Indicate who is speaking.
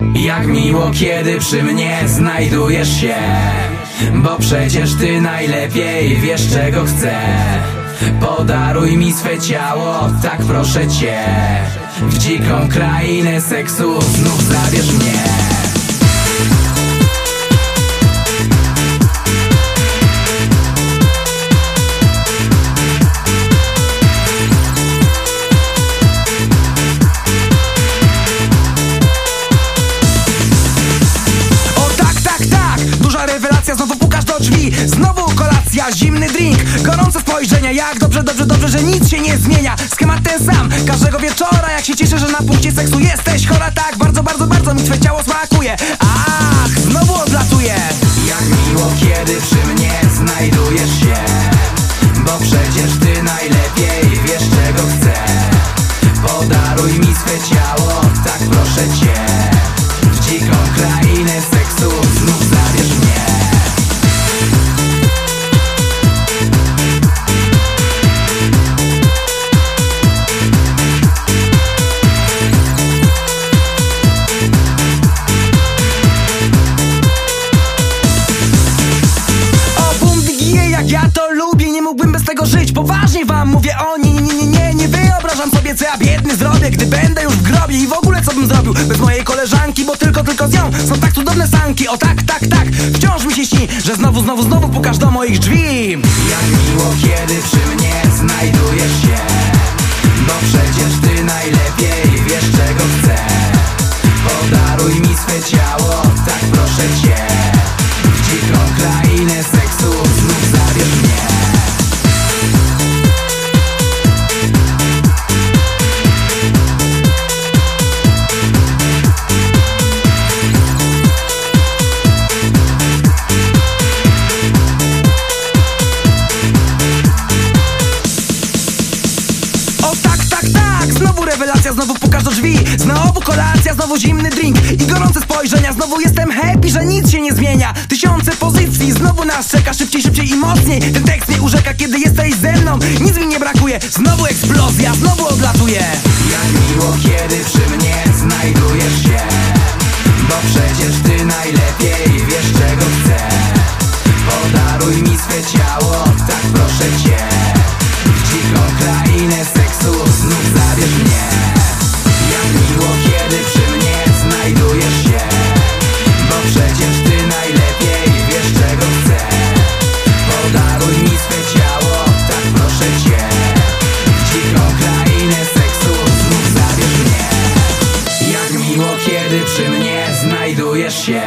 Speaker 1: Jak miło, kiedy przy mnie znajdujesz się Bo przecież ty najlepiej wiesz czego chcę. Podaruj mi swe ciało, tak proszę cię. W dziką krainę seksu znów zabierz mnie
Speaker 2: do drzwi. Znowu kolacja, zimny drink, gorące spojrzenia Jak dobrze, dobrze, dobrze, że nic się nie zmienia. Schemat ten sam, każdego wieczora Jak się cieszę, że na punkcie seksu jesteś. Chora Tak, bardzo, bardzo, bardzo mi twoje ciało smakuje. Ach, znowu odlatuje
Speaker 1: Jak miło, kiedy przy mnie znajdujesz się. Bo przecież ty najlepiej wiesz czego chcę. Podaruj mi swe ciało, tak proszę cię
Speaker 2: poważnie wam mówię o nie, nie, nie, nie, nie, nie wyobrażam sobie co ja biedny zrobię Gdy będę już w grobie. I w ogóle co bym zrobił Bez mojej koleżanki, bo tylko, tylko z nią Są tak cudowne sanki, o tak, tak, tak Wciąż mi się śni, że znowu, znowu, znowu pukasz do moich drzwi.
Speaker 1: Jak miło, kiedy przy mnie
Speaker 2: rewelacja, znowu pukasz do drzwi. Znowu kolacja, znowu zimny drink. I gorące spojrzenia, znowu jestem happy, że nic się nie zmienia. Tysiące pozycji, znowu nas czeka. Szybciej, szybciej i mocniej. Ten tekst mnie urzeka, kiedy jesteś ze mną. Nic mi nie brakuje, znowu eksplozja, znowu odlatuje.
Speaker 1: Jak miło, kiedy przy mnie znajdujesz się. Bo przecież ty najlepiej znajdujesz się